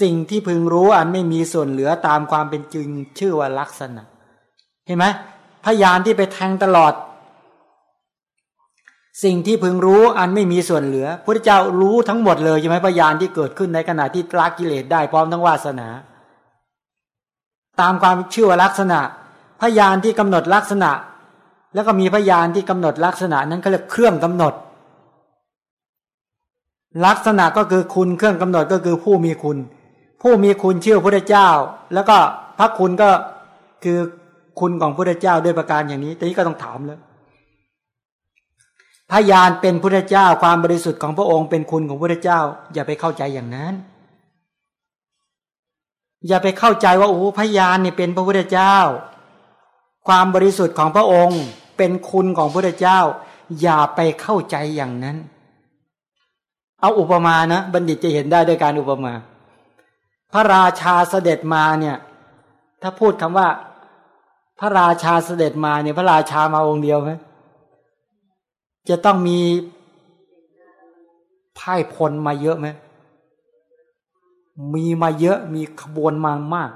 สิ่งที่พึงรู้อันไม่มีส่วนเหลือตามความเป็นจริงชื่อว่าลักษณะ เห็นไหมพยานที่ไปแทงตลอด สิ่งที่พึงรู้อันไม่มีส่วนเหลือพระเจ้ารู้ทั้งหมดเลยใช่ไหมพยานที่เกิดขึ้นในขณะที่ละกิเลสได้พร้อมทั้งวาสนา ตามความเชื่อลักษณะ พยานที่กำหนดลักษณะ แล้วก็มีพยานที่กำหนดลักษณะนั้นเขาเรียกเครื่องกำหนด ลักษณะก็คือคุณเครื่องกำหนดก็คือผู้มีคุณ ผู้มีคุณเชื่อพระเจ้า แล้วก็พระคุณก็คือคุณของพระเจ้าด้วยประการอย่างนี้แต่นี้ก็ต้องถามแล้ว พยานเป็นพุทธเจ้าความบริสุทธิ์ของพระองค์เป็นคุณของพุทธเจ้า อย่าไปเข้าใจอย่างนั้น อย่าไปเข้าใจว่าโอ้พยานเนี่ยเป็นพระพุทธเจ้า ความบริสุทธิ์ของพระองค์เป็นคุณของพุทธเจ้า อย่าไปเข้าใจอย่างนั้น เอาอุปมานะบัณฑิตจะเห็นได้ด้วยการอุปมา พระราชาเสด็จมาเนี่ย ถ้าพูดคำว่า พระราชาเสด็จมาเนี่ยพระราชามาองค์เดียวไหม จะต้องมีพ่ายพลมาเยอะไหมมีมาเยอะมีขบวนมามาก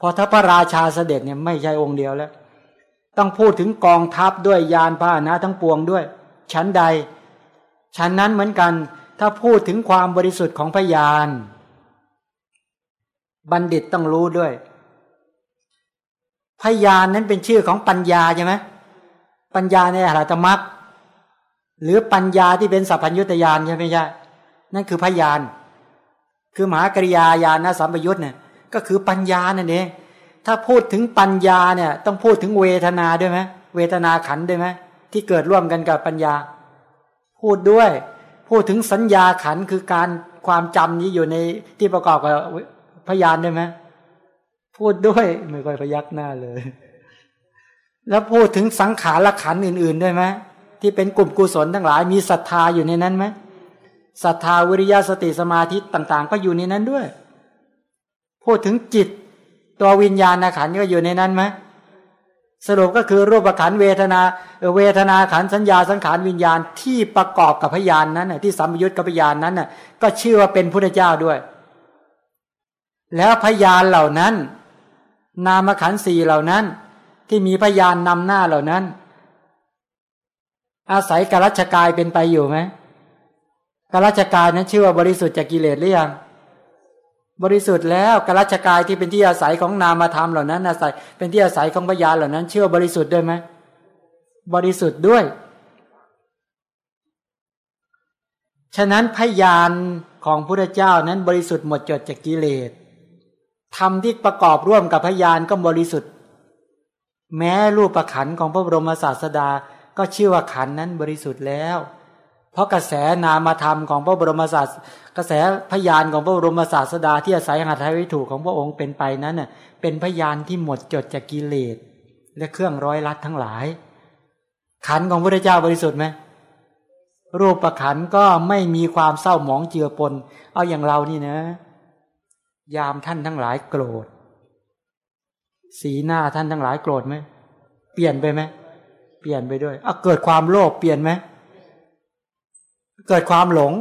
พอถ้าพระราชาเสด็จเนี่ยไม่ใช่องค์เดียวแล้ว ต้องพูดถึงกองทัพด้วยยานพาหนะทั้งปวงด้วย ชั้นใด ชั้นนั้นเหมือนกัน ถ้าพูดถึงความบริสุทธิ์ของพยาน บัณฑิตต้องรู้ด้วย พยานนั้นเป็นชื่อของปัญญาใช่ไหมปัญญาในอรหัตมรรค หรือปัญญาที่เป็นสัพพัญญุตยานใช่ไหมใช่นั่นคือพยาน คือมหากริยาญาณสัมปยุตเนี่ยก็คือปัญญานั่นเองถ้าพูดถึงปัญญาเนี่ย ต้องพูดถึงเวทนาด้วยไหมเวทนาขันด้วยไหมที่เกิดร่วมกันกับปัญญา พูดด้วย พูดถึงสัญญาขันคือการความจำนี้อยู่ในที่ประกอบกับพยานได้ไหมพูดด้วยไม่ค่อยพยักหน้าเลย แล้วพูดถึงสังขารขันอื่น ๆ ด้วยไหม ที่เป็นกลุ่มกุศลทั้งหลาย มีศรัทธาอยู่ในนั้นไหมศรัทธาวิริยะสติสมาธิต่าง ๆ ก็อยู่ในนั้นด้วย พูดถึงจิต ตัววิญญาณขันก็อยู่ในนั้นไหมสรุปก็คือรูปขันเวทนาเวทนาขันสัญญาสังขารวิญญาณที่ประกอบกับพยานนั้นที่สัมยุญกับพยานนั้นก็ชื่อว่าเป็นพุทธเจ้าด้วย แล้วพยานเหล่านั้น นามขันสี่เหล่านั้น ที่มีพยานนำหน้าเหล่านั้น อาศัยกรัชกายเป็นไปอยู่ไหมกรัชกายนั้นชื่อว่าบริสุทธิ์จากกิเลสหรือยังบริสุทธิ์แล้วกรัชกายที่เป็นที่อาศัยของนามธรรมเหล่านั้น อาศัยเป็นที่อาศัยของพยานเหล่านั้น เชื่อบริสุทธิ์ด้วยไหมบริสุทธิ์ด้วย ฉะนั้นพยานของพระเจ้านั้นบริสุทธิ์หมดจดจากกิเลสธรรมที่ประกอบร่วมกับพยานก็บริสุทธิ์ แม้รูปประขันของพระบรมศาสดา ก็ชื่อว่าขันนั้นบริสุทธิ์แล้ว เพราะกระแสนามธรรมของพระบรมศาสกระแสพยานของพระบรมศาสดาที่อาศัยหัตถวิถูของพระองค์เป็นไปนั้นเน่ะเป็นพยานที่หมดจดจากกิเลสและเครื่องร้อยลัดทั้งหลาย ขันของพระเจ้าบริสุทธิ์ไหมรูปประขันก็ไม่มีความเศร้าหมองเจือปน เอาอย่างเรานี่นะ ยามท่านทั้งหลายโกรธ สีหน้าท่านทั้งหลายโกรธไหมเปลี่ยนไปไหม ปลี่ยนไปด้วยเอาเกิดความโลภเปลี่ยนไหมเกิดความหลง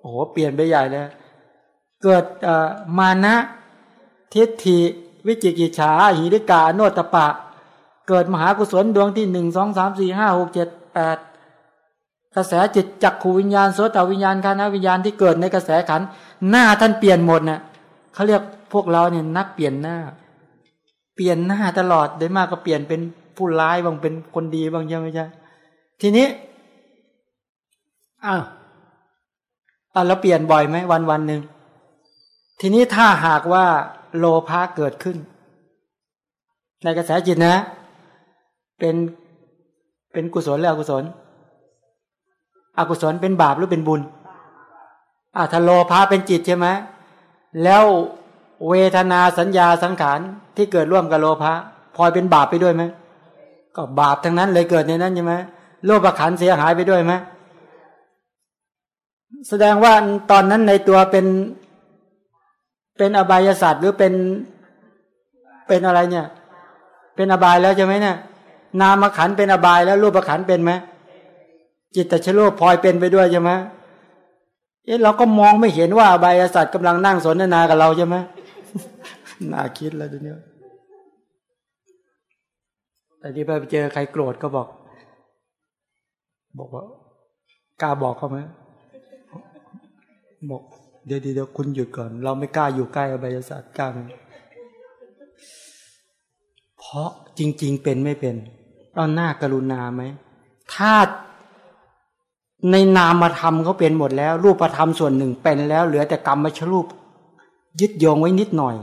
โอ้โหเปลี่ยนไปใหญ่เลยเกิดมานะทิฏฐิวิจิกิจฉาหิริกาโนตปะ เกิดมหากุศลดวงที่หนึ่งสองสามสี่ห้าหกเจ็ดแปดกระแสจิตจักขูวิญญาณโสตวิญญาณคานาวิญญาณที่เกิดในกระแสขันหน้าท่านเปลี่ยนหมดเนะ่ยเขาเรียกพวกเราเนี่ยนักเปลี่ยนหน้า เปลี่ยนหน้าตลอดได้มากก็เปลี่ยนเป็น ผู้ร้ายบางเป็นคนดีบางใช่ไหมใช่ทีนี้อ้าวอะแล้วเปลี่ยนบ่อยไหมวันวันหนึ่งทีนี้ถ้าหากว่าโลภะเกิดขึ้น ในกระแสจิตนะ เป็นเป็นกุศลหรืออกุศล อกุศลเป็นบาปหรือเป็นบุญอะถ้าโลภะเป็นจิตใช่ไหมแล้วเวทนาสัญญาสังขารที่เกิดร่วมกับโลภะพลอยเป็นบาปไปด้วยไหม ก็บาปทั้งนั้นเลยเกิดในนั้นใช่ไหมโลภขันเสียหายไปด้วยไหมแสดงว่าตอนนั้นในตัวเป็นเป็นอบายศาสตร์หรือเป็นเป็นอะไรเนี่ย เป็นอบายแล้วใช่ไหมเนี่ยนามขันเป็นอบายแล้วรูปขันเป็นไหมจิตตชโลพลอยเป็นไปด้วยใช่ไหมเอ๊ะเราก็มองไม่เห็นว่าอบายศาสตร์กำลังนั่งสนทนากับเราใช่ไหมน่าคิดแล้วทีนี้ แต่ที่ไปเจอใครโกรธก็บอก บอกว่ากล้าบอกเขาไหมบอกเดี๋ยวเดี๋ยวคุณหยุดก่อน เราไม่กล้าอยู่ใกล้อบายศาสตร์กล้าไหมเพราะจริง ๆ เป็นไม่เป็นเราหน้ากรุณาไหมถ้าในนามธรรมเขาเป็นหมดแล้ว รูปธรรมส่วนหนึ่งเป็นแล้ว เหลือแต่กรรมมชรูป ยึดโยงไว้นิดหน่อย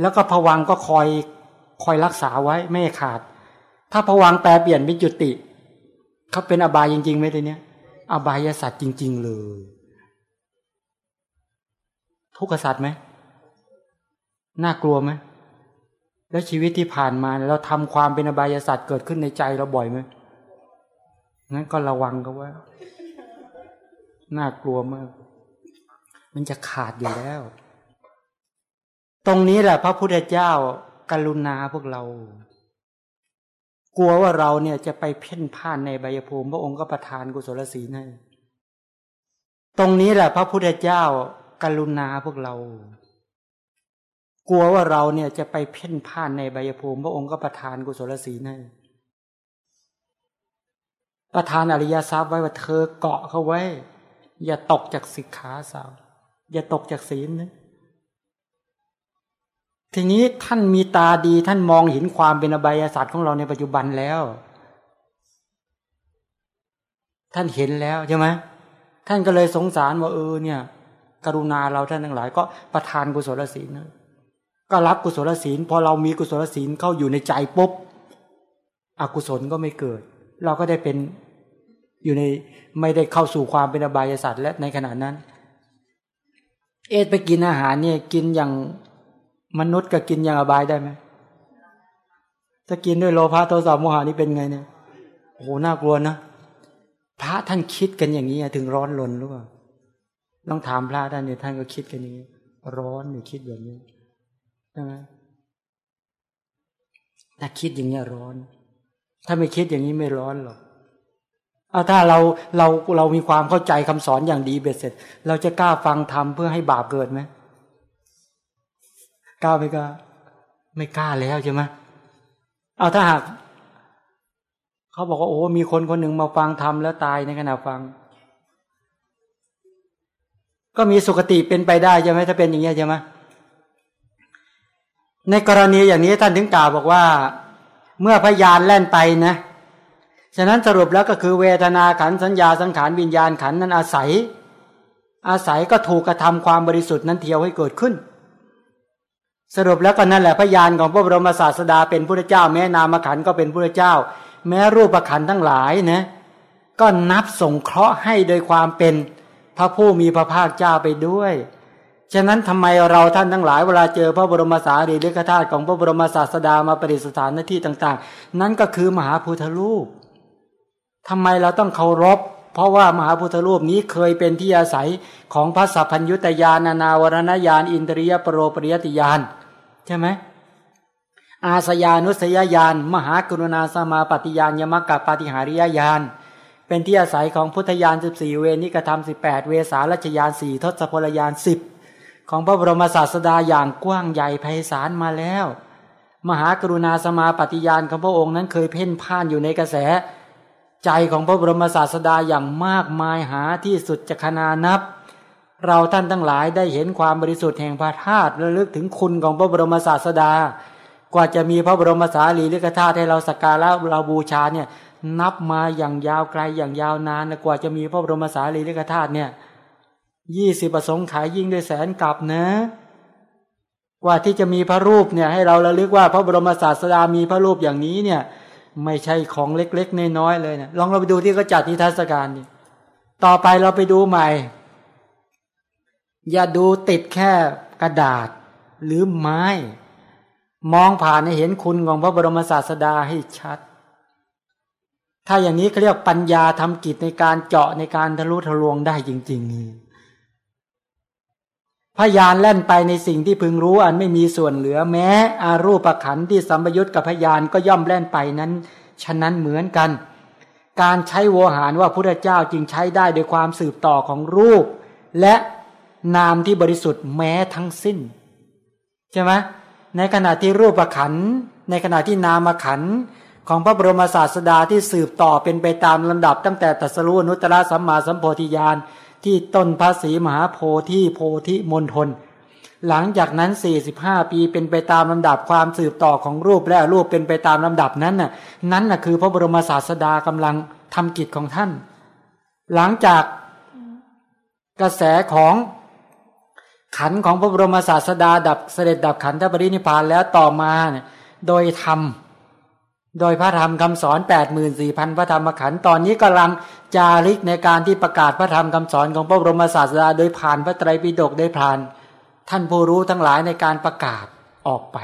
แล้วก็ผวังก็คอยคอยรักษาไว้ไม่ขาด ถ้าผวังแปลเปลี่ยนเป็นจุติเขาเป็นอบายจริงๆไหมทีเนี้ย อบายสัตว์จริง ๆ เลย ทุกข์สัตว์ไหมน่ากลัวไหมแล้วชีวิตที่ผ่านมาเราทำความเป็นอบายสัตว์เกิดขึ้นในใจเราบ่อยไหมงั้นก็ระวังก็ว่า น่ากลัวมาก มันจะขาดอยู่แล้ว ตรงนี้แหละพระพุทธเจ้ากรุณาพวกเรา กลัวว่าเราเนี่ยจะไปเพ่นพ่านในใบภูมิ พระองค์ก็ประทานกุศลศีลให้ตรงนี้แหละพระพุทธเจ้าการุณาพวกเรา กลัวว่าเราเนี่ยจะไปเพ่นพ่านในใบภูมิ พระองค์ก็ประทานกุศลศีลให้ประทานอริยทรัพย์ไว้ว่าเธอเกาะเขาไว้ อย่าตกจากสิกขาสาว อย่าตกจากศีลนะ ทีนี้ท่านมีตาดีท่านมองเห็นความเป็นอบายศาสตร์ของเราในปัจจุบันแล้ว ท่านเห็นแล้วใช่ไหมท่านก็เลยสงสารว่าเออเนี่ย กรุณาเราท่านทั้งหลาย ก็ประทานกุศลศีลก็รับกุศลศีลพอเรามีกุศลศีลเข้าอยู่ในใจปุ๊บอกุศลก็ไม่เกิด เราก็ได้เป็นอยู่ในไม่ได้เข้าสู่ความเป็นอบายศาสตร์และในขณะนั้น เอไปกินอาหารเนี่ยกินอย่าง มนุษย์กับกินอย่างอบายได้ไหมถ้ากินด้วยโลภะโทสะโมหะนี่เป็นไงเนี่ยโอ้โหน่ากลัวนะพระท่านคิดกันอย่างนี้ถึงร้อนรนหรือเปล่าต้องถามพระท่านเนี่ยท่านก็คิดกันอย่างนี้ ร้อนอยู่คิดแบบนี้ใช่ไหมถ้าคิดอย่างนี้ร้อน ถ้าไม่คิดอย่างนี้ไม่ร้อนหรอกเอาถ้าเราเราเรามีความเข้าใจคำสอนอย่างดีเบ็ดเสร็จ เราจะกล้าฟังทำเพื่อให้บาปเกิดไหม กล้าไม่กล้าไม่กล้าแล้วใช่ไหมเอาถ้าหากเขาบอกว่าโอ้ มีคนคนหนึ่งมาฟังทำแล้วตายในขณะฟัง ก็มีสุคติเป็นไปได้ใช่ไหมถ้าเป็นอย่างนี้ใช่ไหมในกรณีอย่างนี้ท่านถึงกล่าวบอกว่า เมื่อพยานแล่นไปนะฉะนั้นสรุปแล้วก็คือเวทนาขันสัญญาสังขารวิญญาณขันนั้นอาศัย อาศัยก็ถูกกระทำความบริสุทธิ์นั้นเทียวให้เกิดขึ้น สรุปแล้วก็นั่นแหละพยานของพระบรมศาสดาเป็นพระเจ้า แม้นามขันก็เป็นพระเจ้า แม้รูปขันทั้งหลายนะก็นับส่งเคราะห์ให้โดยความเป็นพระผู้มีพระภาคเจ้าไปด้วย ฉะนั้นทำไมเราท่านทั้งหลายเวลาเจอพระบรมสารีริกธาตุของพระบรมศาสดามาประดิษฐานหน้าที่ต่าง ๆ นั่นก็คือมหาพุทธรูปทำไมเราต้องเคารพ เพราะว่ามหาพุทธรูปนี้เคยเป็นที่อาศัยของพระสัพพัญยุตยานานาวรณญาณอินทรียปรโรปริยติยาน ใช่ไหมอาสยานุสยญาณมหากรุณาสมาปฏิญาณยมกับปฏิหาริยญาณเป็นที่อาศัยของพุทธญาณ14 เวนิกธรรม18 เวสาลัชยานสี่ทศพลยานสิบของพระบรมศาสดาอย่างกว้างใหญ่ไพศาลมาแล้ว มหากรุณาสมาปฏิญาณของพระองค์นั้นเคยเพ่นพ่านอยู่ในกระแส ใจของพระบรมศาสดาอย่างมากมายหาที่สุดจะขนานับ เราท่านทั้งหลายได้เห็นความบริสุทธิ์แห่งพระธาตุระลึกถึงคุณของพระบรมศาสดา กว่าจะมีพระบรมสารีริกธาตุให้เราสักการะเราบูชาเนี่ยนับมาอย่างยาวไกลอย่างยาวนานกว่าจะมีพระบรมสารีริกธาตุเนี่ยยี่สิบประสงค์ขายยิ่งด้วยแสนกลับนะ กว่าที่จะมีพระรูปเนี่ยให้เราระลึกว่าพระบรมศาสดามีพระรูปอย่างนี้เนี่ย ไม่ใช่ของเล็กๆน้อยๆเลยนะลองเราไปดูที่เขาจัดนิทรรศการนี่ต่อไปเราไปดูใหม่ อย่าดูติดแค่กระดาษหรือไม้ มองผ่านให้เห็นคุณของพระบรมศาสดาให้ชัด ถ้าอย่างนี้เขาเรียกปัญญาทำกิจในการเจาะในการทะลุทะลวงได้จริงๆพยานแล่นไปในสิ่งที่พึงรู้อันไม่มีส่วนเหลือแม้ อารูปขันธ์ที่สัมปยุตกับพยานก็ย่อมแล่นไปนั้น ฉะนั้นเหมือนกัน การใช้โวหารว่าพระเจ้าจึงใช้ได้โดยความสืบต่อของรูป และ นามที่บริสุทธิ์แม้ทั้งสิ้นใช่ไหมในขณะที่รูปขัน ในขณะที่นามขันของพระบรมศาสดาที่สืบต่อเป็นไปตามลำดับ ตั้งแต่ตัสรุนุตตะสัมมาสัมโพธิญาณที่ต้นพระศรีมหาโพธิโพธิมณฑลหลังจากนั้น 45 ปีเป็นไปตามลำดับความสืบต่อของรูปและรูปเป็นไปตามลำดับนั้นน่ะนั้นน่ะคือพระบรมศาสดากำลังทำกิจของท่าน หลังจากกระแสของ ขันของพระบรมศาสดาดับเสด็จดับขันธปรินิพานแล้วต่อมาเนี่ยโดยธรรมโดยพระธรรมคำสอน 8 4 0 0 0 พระธรรมขันธ์ตอนนี้กำลังจาริกในการที่ประกาศพระธรรมคำสอนของพระบรมศาสดา โดยผ่านพระไตรปิฎกได้ผ่าน ท่านผู้รู้ทั้งหลายในการประกาศออกไป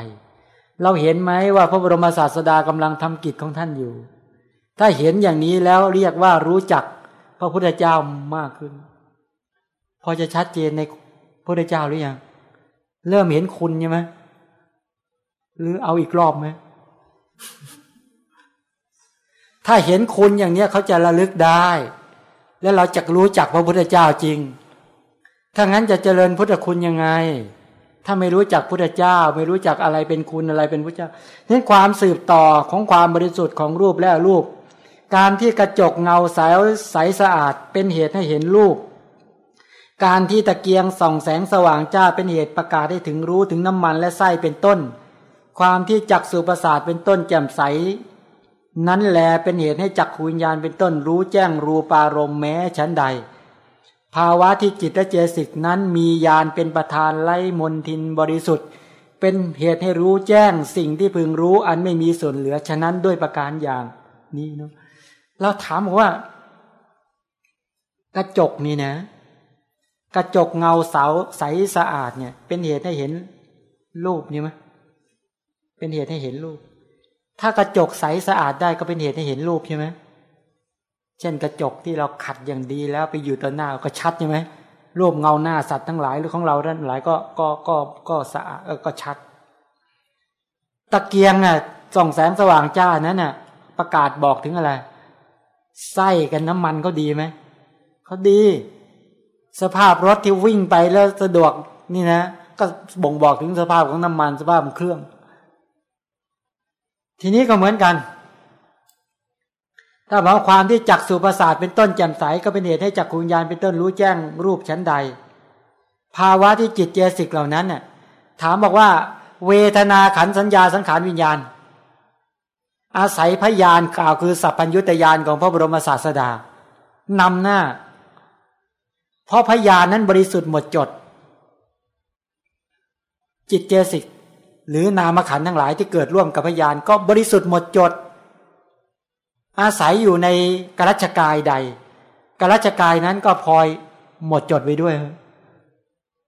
เราเห็นไหมว่าพระบรมศาสดากำลังทำกิจของท่านอยู่ ถ้าเห็นอย่างนี้แล้วเรียกว่ารู้จักพระพุทธเจ้ามากขึ้น พอจะชัดเจนใน พระพุทธเจ้าหรือยัง เริ่มเห็นคุณใช่ไหมหรือเอาอีกรอบไหมถ้าเห็นคุณอย่างเนี้ยเขาจะระลึกได้ แล้วเราจะรู้จักพระพุทธเจ้าจริง ถ้างั้นจะเจริญพุทธคุณยังไง ถ้าไม่รู้จักพุทธเจ้า ไม่รู้จักอะไรเป็นคุณอะไรเป็นพุทธเจ้านั้นความสืบต่อของความบริสุทธิ์ของรูปและรูป การที่กระจกเงาใสใสสะอาดเป็นเหตุให้เห็นรูป การที่ตะเกียงส่องแสงสว่างจ้าเป็นเหตุประกาศให้ถึงรู้ถึงน้ำมันและไส้เป็นต้น ความที่จักสุประสาทเป็นต้นแจ่มใส นั้นแลเป็นเหตุให้จักขูวิญญาณเป็นต้นรู้แจ้งรูปารมณ์แม้ชั้นใด ภาวะที่จิตและเจสิกนั้นมียานเป็นประธานไล่มนทินบริสุทธิ์ เป็นเหตุให้รู้แจ้งสิ่งที่พึงรู้อันไม่มีส่วนเหลือฉะนั้นด้วยประการอย่างนี้เนาะเราถามว่า กระจกนี่นะ กระจกเงาเสาใสสะอาดเนี่ย เป็นเหตุให้เห็นรูปนี่ไหมเป็นเหตุให้เห็นรูป ถ้ากระจกใสสะอาดได้ก็เป็นเหตุให้เห็นรูปใช่ไหมเช่นกระจกที่เราขัดอย่างดีแล้วไปอยู่ต่อหน้าก็ชัดใช่ไหมรูปเงาหน้าสัตว์ทั้งหลายหรือของเราทั้งหลายก็ก็ก็ก็สะอาดก็ชัด ตะเกียงอะส่องแสงสว่างจ้านั้นน่ะ ประกาศบอกถึงอะไรไส้กันน้ำมันเขาดีไหมเขาดี สภาพรถที่วิ่งไปแล้วสะดวกนี่นะ ก็บ่งบอกถึงสภาพของน้ำมันสภาพของเครื่อง ทีนี้ก็เหมือนกัน ถ้าบอกความที่จักสุประสาทเป็นต้นแจ่มใสก็เป็นเหตุให้จักขุญญาณเป็นต้นรู้แจ้งรูปชั้นใด ภาวะที่จิตเจสิกเหล่านั้นน่ะถามบอกว่า เวทนาขันสัญญาสังขารวิญญาณ อาศัยพยานกล่าวคือสัพพัญญุตยานของพระบรมศาสดานำหน้า เพราะพยานนั้นบริสุทธิ์หมดจด จิตเจสิกหรือนามขันทั้งหลายที่เกิดร่วมกับพยานก็บริสุทธิ์หมดจด อาศัยอยู่ในกรัชกายใดกรัชกายนั้นก็พลอยหมดจดไว้ด้วย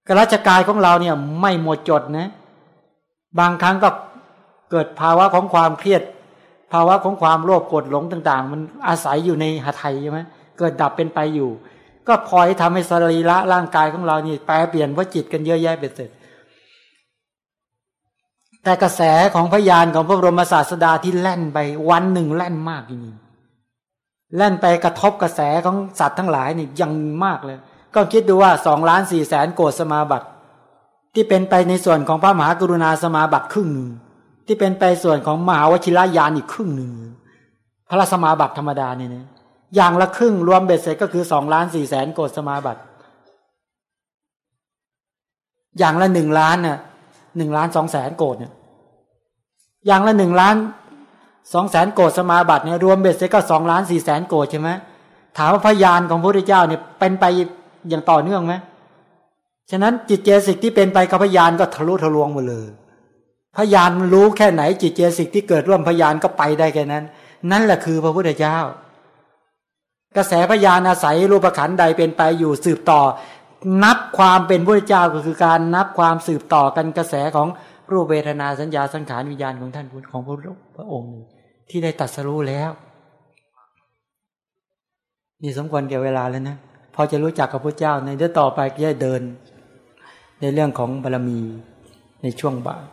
กรัชกายของเราเนี่ยไม่หมดจดนะ บางครั้งก็เกิดภาวะของความเครียด ภาวะของความโลภโกรธหลงต่าง ๆ มันอาศัยอยู่ในหทัยใช่ไหมเกิดดับเป็นไปอยู่ ก็พลอยทำให้สรีระร่างกายของเรานี่แปลเปลี่ยนว่าจิตกันเยอะแยะเบ็ดเสร็จ แต่กระแสของพยานของพระบรมศาสดาที่แล่นไปวันหนึ่งแล่นมากจริงๆแล่นไปกระทบกระแสของสัตว์ทั้งหลายนี่ยังมากเลย ก็คิดดูว่าสองล้านสี่แสนโกดสมาบัติ ที่เป็นไปในส่วนของพระมหากรุณาสมาบัติครึ่งหนึ่งที่เป็นไปส่วนของมหาวชิรญาณอีกครึ่งหนึ่งพระสมาบัติธรรมดาเนี่ยนะ อย่างละครึ่งรวมเบ็ดเสร็จก็คือสองล้านสี่แสนโกฏิสมาบัติอย่างละหนึ่งล้านน่ะหนึ่งล้านสองแสนโกฏิเนี่ยอย่างละหนึ่งล้านสองแสนโกฏิสมาบัติเนี่ยรวมเบ็ดเสร็จก็สองล้านสี่แสนโกฏิใช่ไหมถามว่าพระญาณของพระพุทธเจ้าเนี่ยเป็นไปอย่างต่อเนื่องไหมฉะนั้นจิตเจสิกที่เป็นไปกับพยานก็ทะลุทะลวงหมดเลยพยานรู้แค่ไหนจิตเจสิกที่เกิดร่วมพยานก็ไปได้แค่นั้น นั่นแหละคือพระพุทธเจ้า กระแสพยานอาศัยรูปขันใดเป็นไปอยู่สืบต่อ นับความเป็นพระเจ้าก็คือการนับความสืบต่อกันกระแสของรูปเวทนาสัญญาสังขารวิญญาณของท่านของพระพระองค์ที่ได้ตัดสรู้แล้วนี่สมควรแก่เวลาแล้วนะพอจะรู้จักกับพระเจ้าในเดือนต่อไปก็จะเดิน ในเรื่องของบารมีในช่วงบ่าย